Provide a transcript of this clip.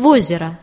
В озеро.